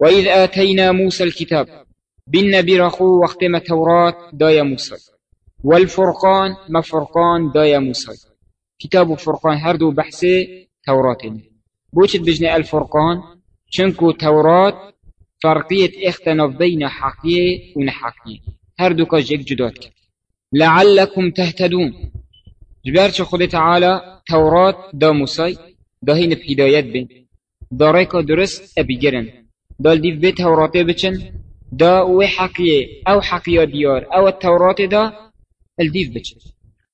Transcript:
وإذ آتينا موسى الكتاب بالنبي رخو وقت ما توراة دايا موسى. والفرقان ما فرقان دايا موسى. كتاب فرقان هردو بحثي توراة بوشت بجني الفرقان شنكو توراة فرقية اختلاف بين حقية ونحقية هردو كجيك جدات لعلكم تهتدون. جبرت خود تعالى توراة دا موسى دا هين بهدايات بين دا ريكا درس أبيجرن دا ديف بيت توراة بچن دا وي حقية أو حقية ديار أو التوراة دا الديف بچن.